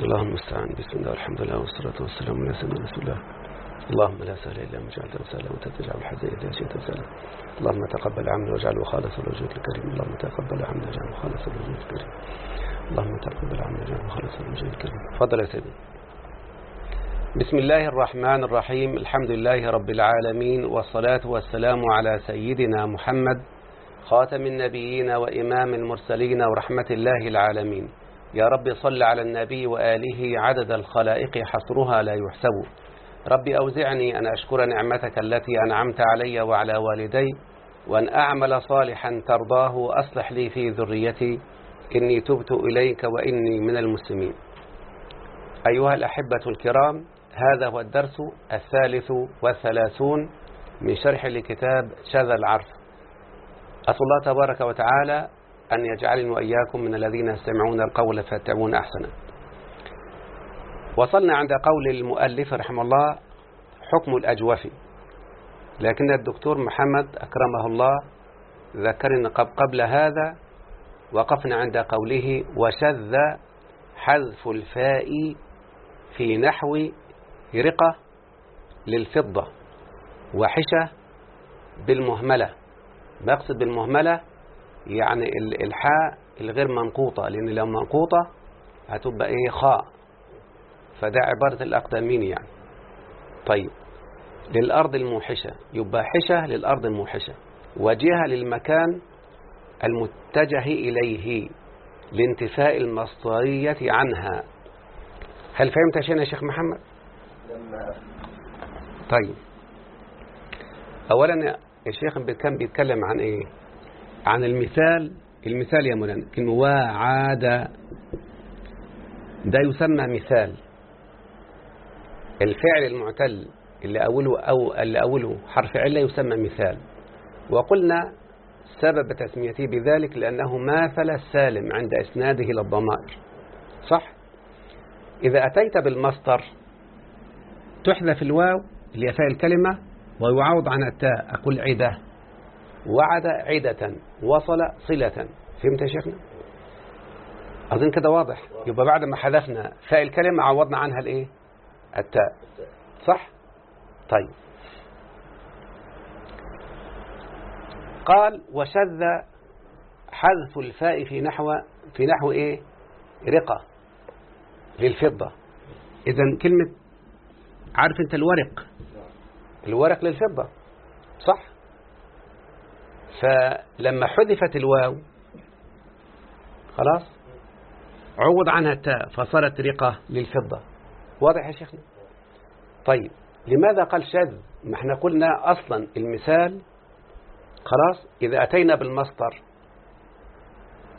اللهم المستعان بسم الله والحمد لله والصلاة والسلام على سيدنا رسول الله. اللهم لا سهل إلا ما جعلته سهلا وأنت تجعل الحزن إذا شئت سهلا. اللهم تقبل عملي واجعله خالصا لوجهك الكريم. اللهم تقبل عملي واجعله خالصا لوجهك الكريم. اللهم تقبل عملي واجعله خالصا لوجهك الكريم. تفضل يا سيدي. بسم الله الرحمن الرحيم. الحمد لله رب العالمين والصلاة والسلام على سيدنا محمد خاتم النبيين وإمام المرسلين ورحمة الله العالمين. يا رب صل على النبي وآله عدد الخلائق حصرها لا يحسب. رب أوزعني أن أشكر نعمتك التي أنعمت علي وعلى والدي وأن أعمل صالحا ترضاه أصلح لي في ذريتي. إني تبت إليك وإني من المسلمين. أيها الأحبة الكرام هذا هو الدرس الثالث والثلاثون من شرح لكتاب شذا العرف. أسأل الله تبارك وتعالى أن يجعلني وإياكم من الذين يستمعون القول فيتبعون أحسنه. وصلنا عند قول المؤلف رحمه الله حكم الأجوف. لكن الدكتور محمد أكرمه الله ذكرنا قبل هذا وقفنا عند قوله وشذ حذف الفاء في نحو رقة للفضة وحشة بالمهملة. بقصد بالمهملة يعني الحاء الغير منقوطة لأن لو منقوطة هتبقى إيه؟ خاء. فده عبارة الأقدمين يعني. طيب. للأرض الموحشة. يبقى حشة للأرض الموحشة. وجهة للمكان المتجه إليه لانتفاء المصدرية عنها. هل فهمت يا شيخ محمد؟ طيب. أولا الشيخ كان بيتكلم عن إيه؟ عن المثال المثال يا مولانا كلمة وعاد ده يسمى مثال. الفعل المعتل اللي أوله أو اللي أوله حرف علة يسمى مثال. وقلنا سبب تسميته بذلك لأنه ماثل السالم عند إسناده إلى الضمائر. صح؟ إذا أتيت بالمصدر تحذف الواو هي الكلمة ويعوض عن التاء أقول عدة. وعد عدة وصل صلة. فهمت يا شيخنا؟ أظن كده واضح. يبقى بعد ما حذفنا فاء الكلمة عوضنا عنها الإيه؟ التاء. صح؟ طيب. قال وشذ حذف الفاء في نحو في نحو إيه؟ رقة للفضة. اذا كلمة عارف أنت الورق؟ الورق للفضة. صح؟ فلما حذفت الواو خلاص؟ عوض عنها التاء فصارت رقة للفضة. واضح يا شيخنا؟ طيب لماذا قال شذ ما إحنا قلنا أصلا المثال خلاص؟ إذا أتينا بالمصدر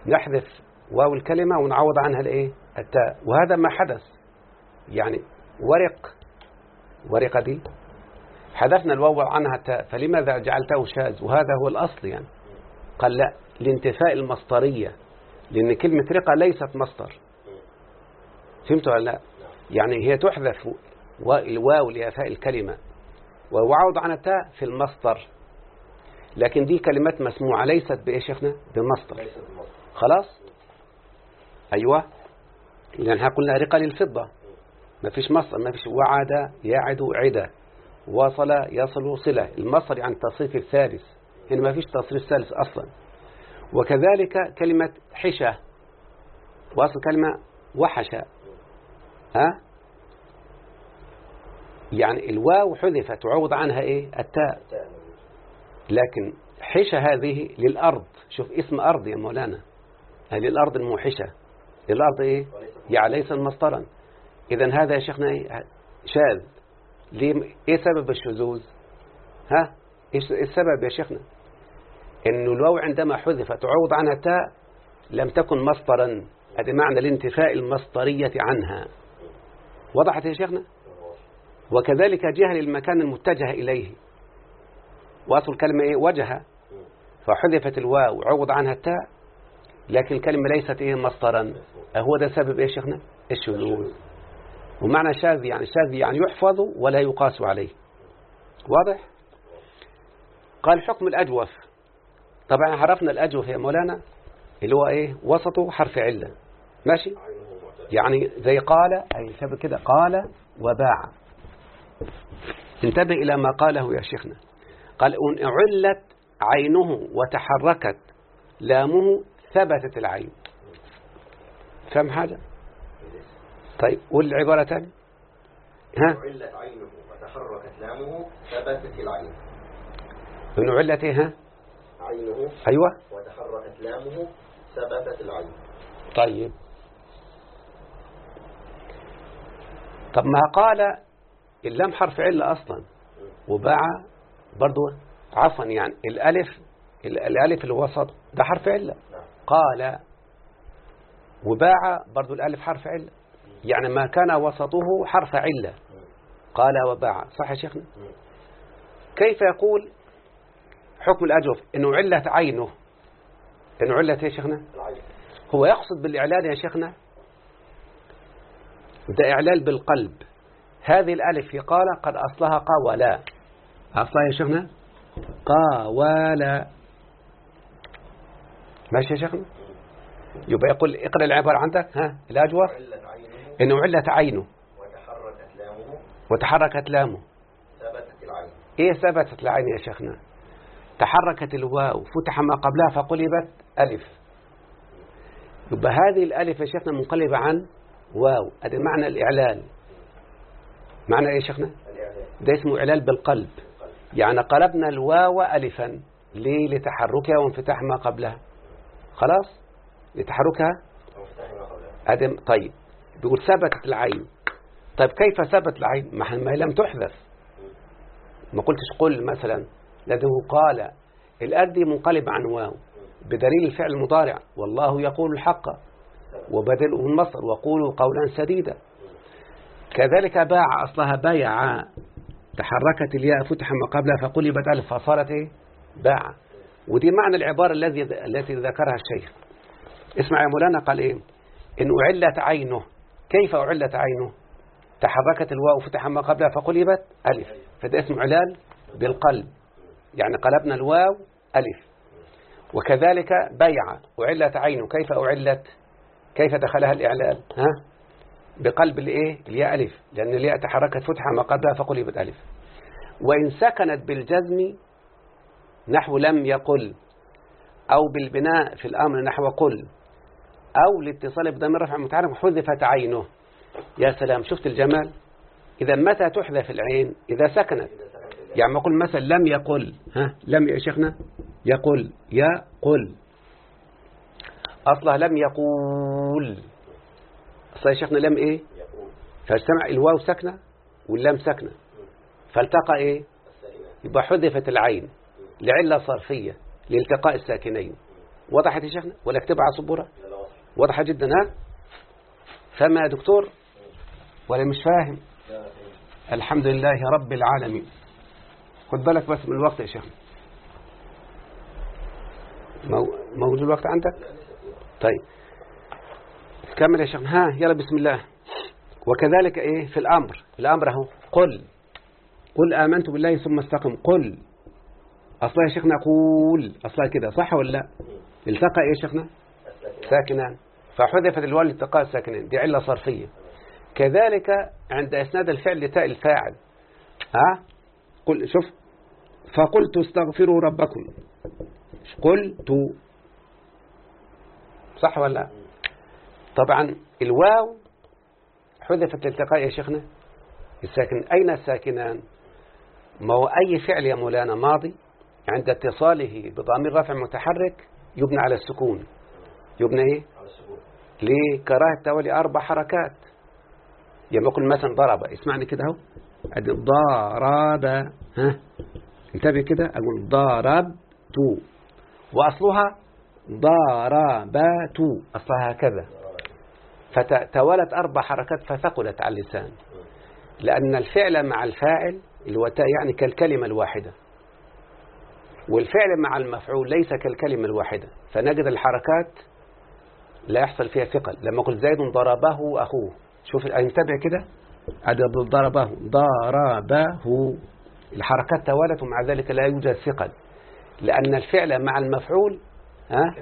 نحذف واو الكلمة ونعوض عنها الإيه؟ التاء. وهذا ما حدث يعني ورق ورقة دي؟ حذفنا الواو عنها فلماذا جعلته شاذ؟ وهذا هو الأصل يعني. قال لا لانتفاء المصدرية لأن كلمة رقة ليست مصدر. فهمتوا ولا لا؟ يعني هي تحذف الواو لإفاء الكلمة ويعوض عن التاء في المصدر. لكن دي كلمات مسموعة ليست بإيه شيخنا؟ بمصدر. خلاص؟ أيوة. لأنها قلنا رقة للفضة. ما فيش مصدر ما فيش وعد يعد عدة وصل يصل صلة المصدر يعني التصريف الثالث. هنا ما فيش تصريف ثالث أصلا. وكذلك كلمة حشة وأصل كلمة وحشة ها؟ يعني الواو حذفت وعوض عنها إيه؟ التاء. لكن حشة هذه للأرض. شوف اسم أرض يا مولانا. هذه الأرض الموحشة. الأرض إيه؟ يعني ليس مصدرا إذا هذا يا شيخنا إيه؟ شاذ. ليه إيه سبب الشذوذ؟ ها؟ إيش السبب يا شيخنا؟ إنه الواو عندما حذفت وعوض عنها تاء لم تكن مصدرا هذا معنى الانتفاء المصدرية عنها. وضحت يا شيخنا؟ وكذلك جهة للمكان المتجه إليه. وأصل الكلمة إيه؟ وجهة فحذفت الواو وعوض عنها التاء لكن الكلمة ليست إيه؟ مصدرا هو ده سبب إيه شيخنا؟ الشذوذ. ومعنى شاذ يعني شاذ يعني يحفظ ولا يقاس عليه. واضح؟ قال حكم الأجوف. طبعا عرفنا الأجوف يا مولانا اللي هو إيه؟ وسطه حرف علة. ماشي؟ يعني زي قال أي شبه كده قال وباع. انتبه إلى ما قاله يا شيخنا. قال إن علت عينه وتحركت لامه ثبتت العين. فهم حاجة طيب والعبارة؟ تاني ها؟ علت عينه وتحركت لامه ثبتت العين. إن علت إيه ها؟ عينه أيوة. وتحركت لامه ثبتت العين. طيب. طب ما قال اللام حرف علة أصلا وباع برضو عفوا يعني الألف الألف الوسط ده حرف علة قال وباع برضو الألف حرف علة يعني ما كان وسطه حرف علة. قال وباع. صح يا شيخنا كيف يقول حكم الأجوف؟ إنه علة عينه. إنه علة يا شيخنا؟ هو يقصد بالإعلان يا شيخنا؟ ده إعلال بالقلب. هذه الألف في قال قد أصلها قاولا أصلها يا شيخنا؟ قاولا ماشي يا شيخنا؟ يبقى يقول اقرأ العبارة عندك ها؟ الأجوف؟ إنه علة عينه. وتحركت لامه. وتحركت لامه. ثبتت العين. إيه ثبتت العين يا شيخنا؟ تحركت الواو. فتح ما قبلها فقلبت ألف. يبقى هذه الألف يا شيخنا منقلبة عن واو. هذا معنى الإعلال. معنى إيه يا شيخنا؟ ده اسمه إعلال بالقلب. يعني قلبنا الواو ألفا. ليه؟ لتحركها وانفتاح ما قبلها. خلاص؟ لتحركها؟ هذا طيب. بيقول ثبتت العين. طيب كيف ثبت العين؟ ما هي لم تحذف ما قلتش قل مثلا لأنه قال الأد منقلب عن واو بدليل الفعل المضارع. والله يقول الحق وبدله المصر وقولوا قولا سديدا. كذلك باع أصلها بيع تحركت الياء فتح ما قبلها فقلبت ألف فصارت إيه؟ باع. ودي معنى العبارة الذي التي ذكرها الشيخ. اسمع يا مولانا قال إيه؟ إن أعلت عينه كيف أعلت عينه؟ تحركت الواو فتح ما قبلها فقلبت ألف. فده اسم علال بالقلب. يعني قلبنا الواو ألف. وكذلك بيع. أعلت عينه. كيف أعلت؟ كيف دخلها الإعلال؟ ها؟ بقلب الإيه؟ الياء ألف. لأن الياء تحركت فتحة ما قبلها فقلبت ألف. وإن سكنت بالجزم نحو لم يقل. أو بالبناء في الأمر نحو قل. أو الاتصال بضمير رفع متعرف حذفت عينه. يا سلام شفت الجمال؟ إذا متى تحذف العين؟ إذا سكنت. يعني ما أقول مثلا لم يقل. ها؟ لم يا شيخنا؟ يقول يقول أصلها لم يقول. أصلها يا شيخنا لم إيه؟ فاجتمع الواو سكنة واللام سكنة فالتقى إيه؟ يبقى حذفت العين. لعلة صرفية لالتقاء الساكنين. وضحت يا شيخنا؟ ولا اكتبها على سبورة؟ واضحة جدا ها؟ فما يا دكتور؟ ولا مش فاهم. الحمد لله رب العالمين. خد بالك بس من الوقت يا شيخ. موجود الوقت عندك؟ طيب. كمل يا شيخ. ها يلا بسم الله. وكذلك إيه؟ في الأمر. الأمر أهو. قل. قل آمنت بالله ثم استقم. قل. أصلا يا شيخنا قول أصلا كده صح ولا لا؟ التقى إيه يا شيخنا؟ ساكنان. فحذفت الواو لالتقاء الساكنين دي علة صرفية. كذلك عند إسناد الفعل لتاء الفاعل ها؟ قل شوف فقلت استغفروا ربكم. قلت. صح ولا لا؟ طبعا الواو حذفت الالتقاء يا شيخنا الساكن أين الساكنان؟ ما هو أي فعل يا مولانا ماضي عند اتصاله بضمير رفع متحرك يبنى على السكون. يبنى إيه؟ ليه كراهة تولي أربع حركات. يعني بقول مثلا ضرب اسمعني كده أهو. أدي ضرب ها؟ انتبه كده أقول ضربت. وأصلها ضربت. أصلها هكذا. فتوالت أربع حركات فثقلت على اللسان. لأن الفعل مع الفاعل هو يعني كالكلمة الواحدة. والفعل مع المفعول ليس كالكلمة الواحدة. فنجد الحركات لا يحصل فيها ثقل. لما قلت زيد ضربه أخوه. شوف انتبه كده؟ ضربه ضربه الحركات توالت ومع ذلك لا يوجد ثقل. لأن الفعل مع المفعول ها؟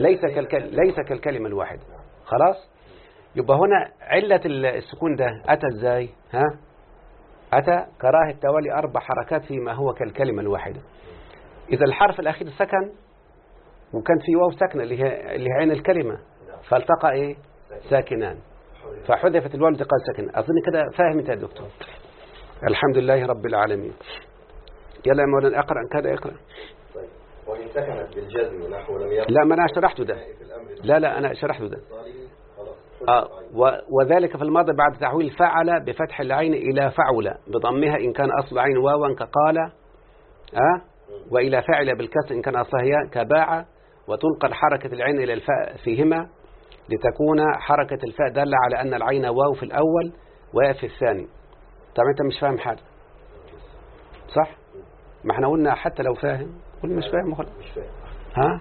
ليس كالكلمة ليس كالكلمة الواحدة. خلاص؟ يبقى هنا علة السكون ده أتى إزاي؟ ها؟ أتى كراهة توالي أربع حركات فيما هو كالكلمة الواحدة. إذا الحرف الأخير سكن وكان في واو ساكنة اللي هي اللي هي عين الكلمة. فالتقى إيه؟ ساكنان. فحذفت الواو التقى ساكن أظن كده فاهم أنت يا دكتور. الحمد لله رب العالمين. يلا يا مولانا اقرأ كان اقرأ طيب. وإن سكنت بالجزم نحو لم يقل لا ما أنا شرحته ده. لا لا أنا شرحته ده. آه وذلك في الماضي بعد تحويل فعل بفتح العين إلى فعل بضمها إن كان أصل عين واوا كقال آه وإلى فعل بالكسر إن كان أصلها ياء كباع وتلقى حركة العين إلى الفاء فيهما لتكون حركة الفاء دالة على أن العين واو في الأول وياء في الثاني. طبعا أنت مش فاهم حاجة؟ صح؟ ما إحنا قلنا حتى لو فاهم قول مش فاهم خلاص مش فاهم. ها؟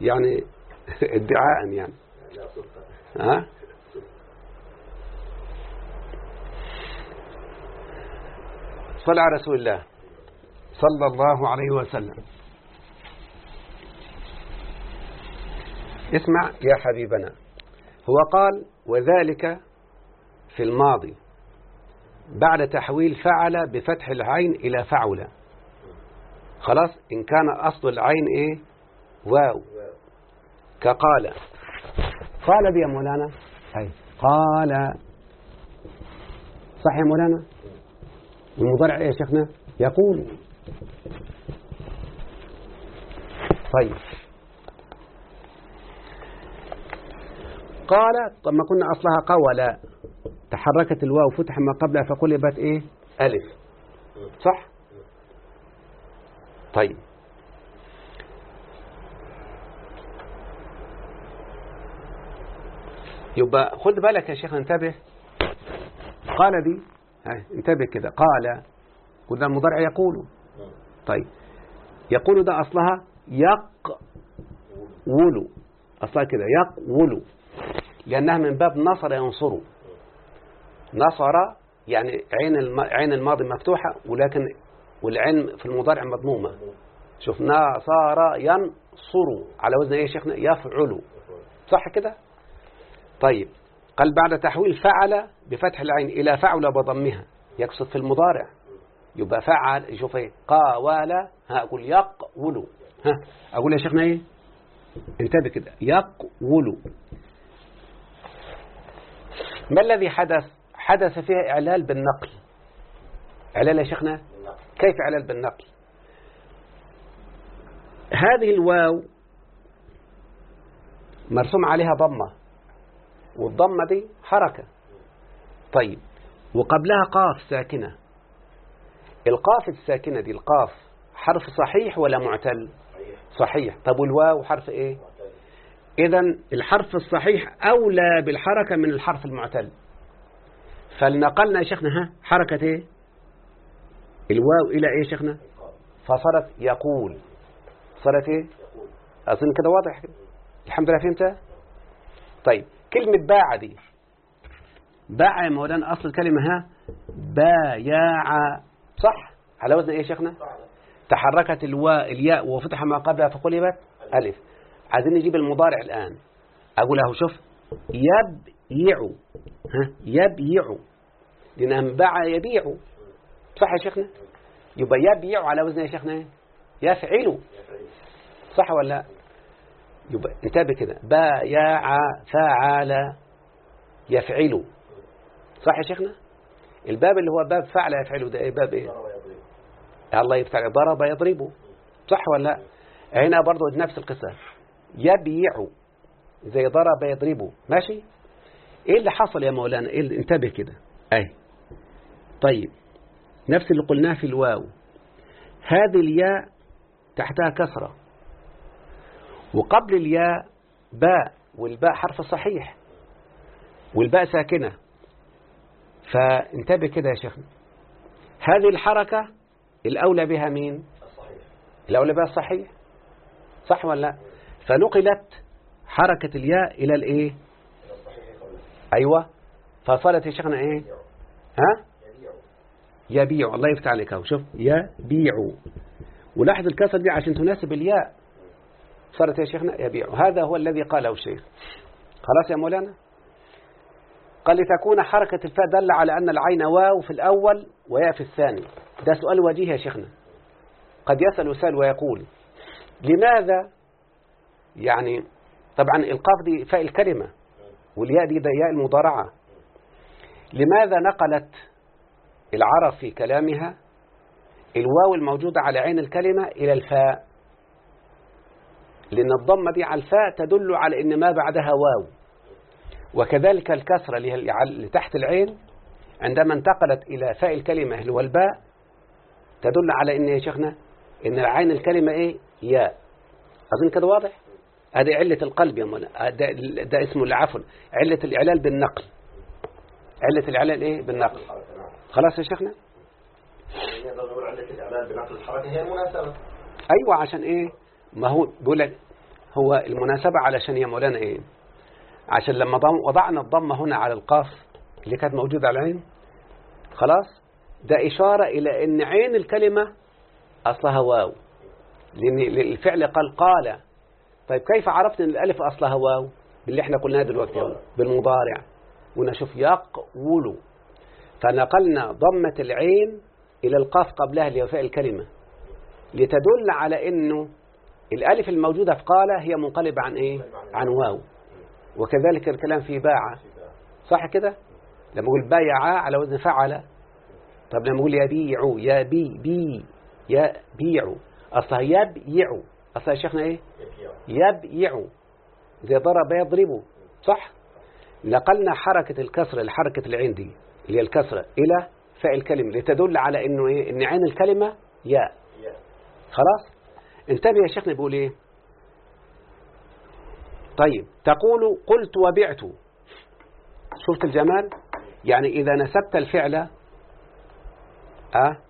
يعني ادعاء يعني. ها؟ صلى على رسول الله. صلى الله عليه وسلم. اسمع يا حبيبنا. هو قال وذلك في الماضي بعد تحويل فعل بفتح العين إلى فعل. خلاص إن كان أصل العين إيه؟ واو. كقال قال دي يا مولانا. أي قال صح يا مولانا؟ المضارع إيه يا شيخنا؟ يقول. طيب. قال طب ما كنا أصلها قول تحركت الواو فتح ما قبلها فقلبت إيه؟ ألف. صح؟ طيب. يبقى خد بالك يا شيخ انتبه. قال دي انتبه كده. قال قلنا المضارع يقول. طيب. يقول ده أصلها يقول أصلها كده يقول لأنها من باب نصر ينصر نصر يعني عين. عين الماضي مفتوحة ولكن والعين في المضارع مضمومة. شوف نصر ينصر. على وزن إيه يا شيخنا؟ يفعل. صح كده؟ طيب قال بعد تحويل فعل بفتح العين إلى فعل بضمها. يقصد في المضارع. يبقى فعل شوف إيه قاول ها أقول يقول. ها أقول يا شيخنا إيه؟ انتبه كده. يقول. ما الذي حدث؟ حدث فيها إعلال بالنقل. إعلال يا شيخنا؟ كيف إعلال بالنقل؟ هذه الواو مرسوم عليها ضمة والضمة دي حركة. طيب وقبلها قاف ساكنة. القاف الساكنة دي القاف حرف صحيح ولا معتل؟ صحيح. طب والواو حرف إيه؟ إذا الحرف الصحيح أولى بالحركة من الحرف المعتل. فلنقلنا يا شيخنا ها؟ حركة إيه؟ الواو إلى إيه يا شيخنا؟ فصارت يقول. صارت إيه؟ أظن كده واضح الحمد لله فهمتها طيب كلمة باع دي. باع يا مولانا أصل الكلمة ها؟ بايع. صح؟ على وزن إيه يا شيخنا؟ تحركت الواء الياء وفتح ما قبلها فقلبت ألف. عايزين نجيب المضارع الآن. أقول له شوف يبيع ها يبيع من باع يبيع صح يا شيخنا؟ يبقى يبيع على وزن يا شيخنا. يفعل. صح ولا لا؟ يبقى انتبه كده. بايع فعل يفعل. صح يا شيخنا؟ الباب اللي هو باب فعل يفعله ده إيه؟ باب إيه؟ الله يفتح. ضرب يضربه صح ولا لا؟ هنا برضه نفس القصة. يبيع زي ضرب يضربه. ماشي؟ إيه اللي حصل يا مولانا؟ إيه اللي انتبه كده. أي. طيب نفس اللي قلناه في الواو. هذه الياء تحتها كسرة. وقبل الياء باء والباء حرف صحيح. والباء ساكنة. فانتبه كده يا شيخنا. هذه الحركة الأولى بها مين؟ الأولى بها الصحيح. صح ولا لا؟ فنقلت حركة الياء إلى الإيه؟ أيوة. فصارت يا شيخنا إيه؟ ها؟ يبيع. الله يفتح عليك أهو. شوف. يبيع. ولاحظ الكسر دي عشان تناسب الياء. صارت يا شيخنا يبيع. هذا هو الذي قاله الشيخ. خلاص يا مولانا؟ قال لتكون حركة الفاء دل على أن العين واو في الأول وياء في الثاني. ده سؤال وجيه يا شيخنا. قد يسأل سائل ويقول لماذا يعني طبعا القاف دي فاء الكلمة والياء دي ده ياء المضارعة. لماذا نقلت العرب في كلامها؟ الواو الموجودة على عين الكلمة إلى الفاء. لأن الضمة دي على الفاء تدل على أن ما بعدها واو. وكذلك الكسرة اللي تحت العين عندما انتقلت إلى فاء الكلمة اللي هو الباء تدل على أن يا شيخنا أن العين الكلمة إيه؟ ياء. أظن كده واضح؟ هذه علة القلب يا مولانا. ده, ده اسمه العفو. علة الإعلال بالنقل. علة الإعلال إيه؟ بالنقل. خلاص يا شيخنا؟ نقدر نقول علة الإعلال بنقل الحركة هي المناسبة أيوة عشان إيه؟ ما هو بيقول هو المناسبة علشان يا مولانا إيه؟ عشان لما وضعنا الضمة هنا على القاف اللي كانت موجودة على العين. خلاص؟ ده إشارة إلى أن عين الكلمة أصلها واو. لأن الفعل قال قال. طيب كيف عرفت أن الألف أصلها واو؟ باللي إحنا قلناه دلوقتي يوم. بالمضارع. ونشوف يقول فنقلنا ضمة العين إلى القاف قبلها لوفاء الكلمة. لتدل على أنه الألف الموجودة في قال هي منقلبة عن إيه؟ عن واو. وكذلك الكلام في باع. صح كده؟ لما أقول بايع على وزن فعل. طب لما أقول يبيع يا بي بي يا بيع أصلها يبيع. أصلها يا شيخنا إيه؟ يبيع زي ضرب يضرب صح؟ نقلنا حركة الكسرة لحركة العين دي اللي هي الكسرة إلى فاء الكلمة لتدل على إنه إيه؟ إن عين الكلمة ياء. خلاص؟ انتبه يا شيخنا بيقول إيه؟ طيب تقول قلت وبعت. شفت الجمال؟ يعني إذا نسبت الفعل أه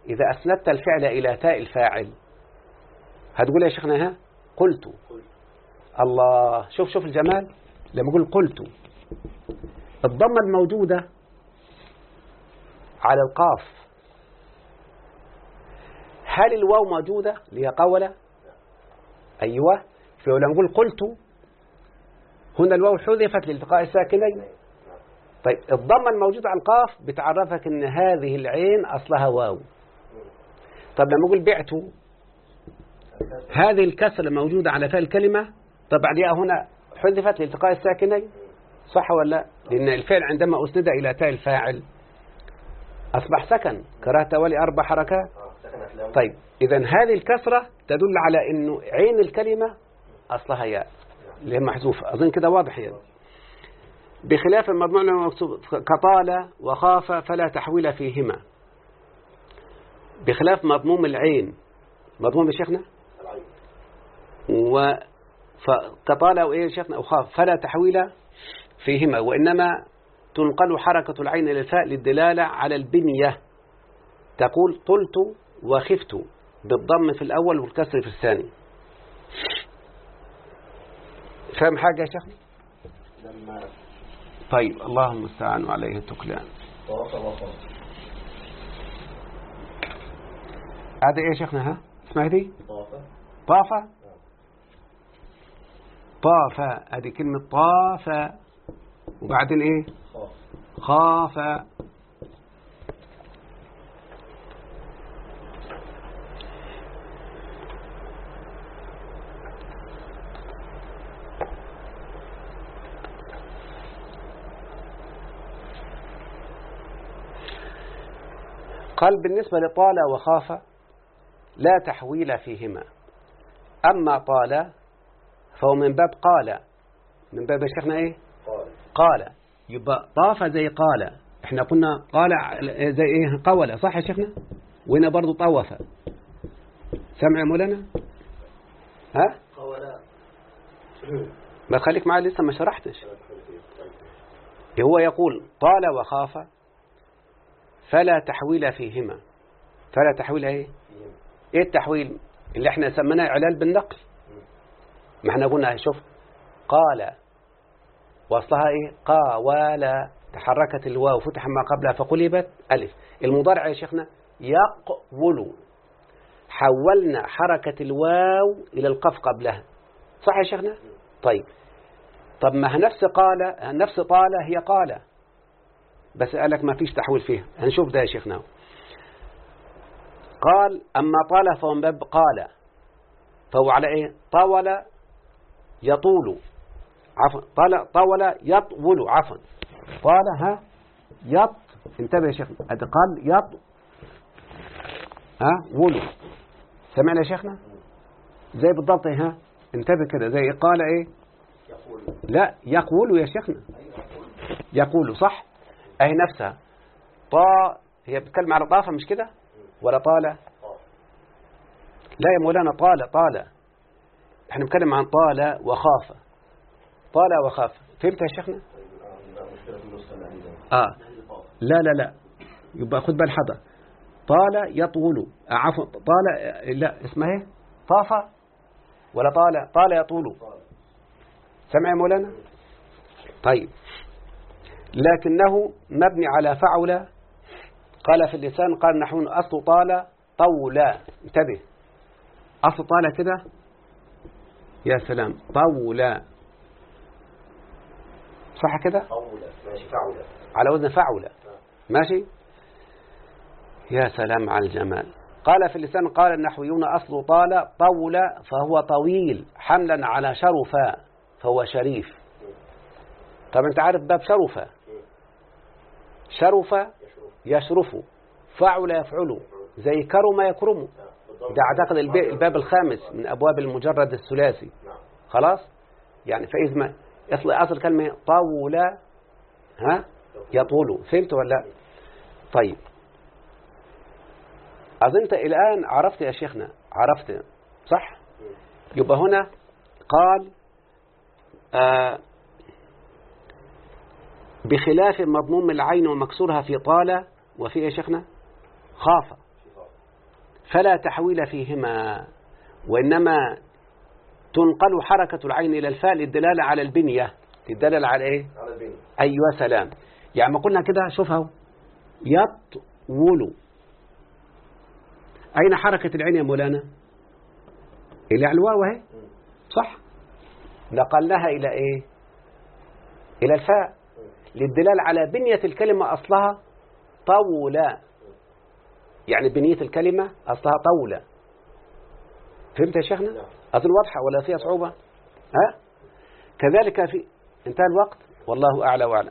إذا أسندت الفعل إلى تاء الفاعل هتقول يا شيخنا ها؟ قلت. الله شوف شوف الجمال. لما أقول قلت. الضمة الموجودة على القاف. هل الواو موجودة؟ هي قولة أيوة. فلو نقول قلت هنا الواو حذفت لالتقاء الساكنين. طيب الضمة الموجودة على القاف بتعرفك إن هذه العين أصلها واو. طب لما أقول بعت هذه الكسرة الموجودة على فاء الكلمة طبعا دي هنا حذفت لالتقاء الساكنين صح ولا؟ لا لأن الفعل عندما أسند إلى تاء الفاعل أصبح سكن. كرهت ولي أربع حركات. طيب إذا هذه الكسرة تدل على أنه عين الكلمة أصلها ياء اللي هي محذوفة. أظن كده واضح يعني. بخلاف المضمون المكتوب كطال وخاف فلا تحويل فيهما. بخلاف مضموم العين مضموم يا شيخنا؟ و فكطال وإيه يا شيخنا وخاف فلا تحويل فيهما وإنما تنقل حركة العين إلى الفاء للدلالة على البنية. تقول طلت وخفت بالضم في الأول والكسر في الثاني. فاهم حاجة يا شيخ لما طيب اللهم المستعان وعليه التكلان هذا إيه يا شيخنا؟ ها اسمها دي. طاف طاف طاف هذه كلمة طاف. وبعدين إيه؟ خاف. قال بالنسبة لطال وخاف لا تحويل فيهما. أما طال فهو من باب قال. من باب شيخنا إيه؟ قال. قال. يبقى طاف زي قال. إحنا قلنا قال زي إيه؟ قول. صح يا شيخنا؟ وهنا برضو طوف. سمع يا مولانا؟ ها؟ قولا ما خليك معي لسه ما شرحتش. هو يقول طال وخاف فلا تحويل فيهما. فلا تحويل إيه؟ إيه التحويل اللي إحنا سميناه اعلال بالنقل؟ ما إحنا قلنا شوف قال وأصلها إيه؟ قاوال تحركت الواو فتح ما قبلها فقلبت ألف. المضارع يا شيخنا يقول حولنا حركة الواو إلى القف قبلها. صح يا شيخنا؟ طيب. طب ما نفس قال نفس طال هي قال. بس قال لك ما فيش تحويل فيها. هنشوف ده يا شيخنا. قال أما طال فهو باب قال. فهو على إيه؟ طول يطول. عفوا. طال طول يطول. عفوا. طال ها؟ يط. انتبه يا شيخنا قال يط. ها؟ ولو سمعنا يا شيخنا؟ زي بالضبط؟ ها؟ انتبه كده. زي قال إيه؟ يقول. لا يقول يا شيخنا. يقول صح؟ اهي نفسها. طا هي بتتكلم على طافة مش كده؟ ولا طالة لا يا مولانا طالة طالة إحنا بنتكلم عن طالة وخافة. طالة وخافة. فهمت يا شيخنا؟ آه. لا لا لا. يبقى خد بال حضر طال يطول. آه، عفوا. طال آه، لا اسمها إيه؟ طافة. ولا طال طال يطول. سمع يا مولانا؟ طيب. لكنه مبني على فعل. قال في اللسان قال نحو أصل طال طولا انتبه. أصل طال كده؟ يا سلام طولا صح كده؟ قولة ماشي فعولة على وزن فعل ماشي؟ يا سلام على الجمال. قال في اللسان قال النحويون أصل طال طول فهو طويل حملا على شرفا فهو شريف. طب أنت عارف باب شرفا شرف يشرف. فعل يفعل زي كرم يكرم. نعم. ده أعتقد الب- الباب الخامس من أبواب المجرد الثلاثي. نعم. خلاص؟ يعني فإذا ما أصل أصل كلمة طول ها؟ يطول. فهمت ولا؟ لا؟ طيب. أظن أنت الآن عرفت يا شيخنا. عرفت. صح؟ يبقى هنا قال آه بخلاف مضموم العين ومكسورها في طال وفي إيه يا شيخنا؟ خاف. فلا تحويل فيهما وإنما تنقل حركة العين إلى الفاء للدلالة على البنية. للدلالة على إيه؟ على البين أيوة سلام. يعني ما قلنا كده شوف أهو. يطول. أين حركة العين يا مولانا؟ إلى الواو أهي. صح. نقلناها إلى إيه؟ إلى الفاء. للدلالة على بنية الكلمة أصلها طولة يعني بنية الكلمة أصلها طولة فهمت يا شيخنا؟ نعم. أظن واضحة ولا فيها صعوبة؟ ها؟ كذلك في انتهى الوقت. والله أعلى وأعلم.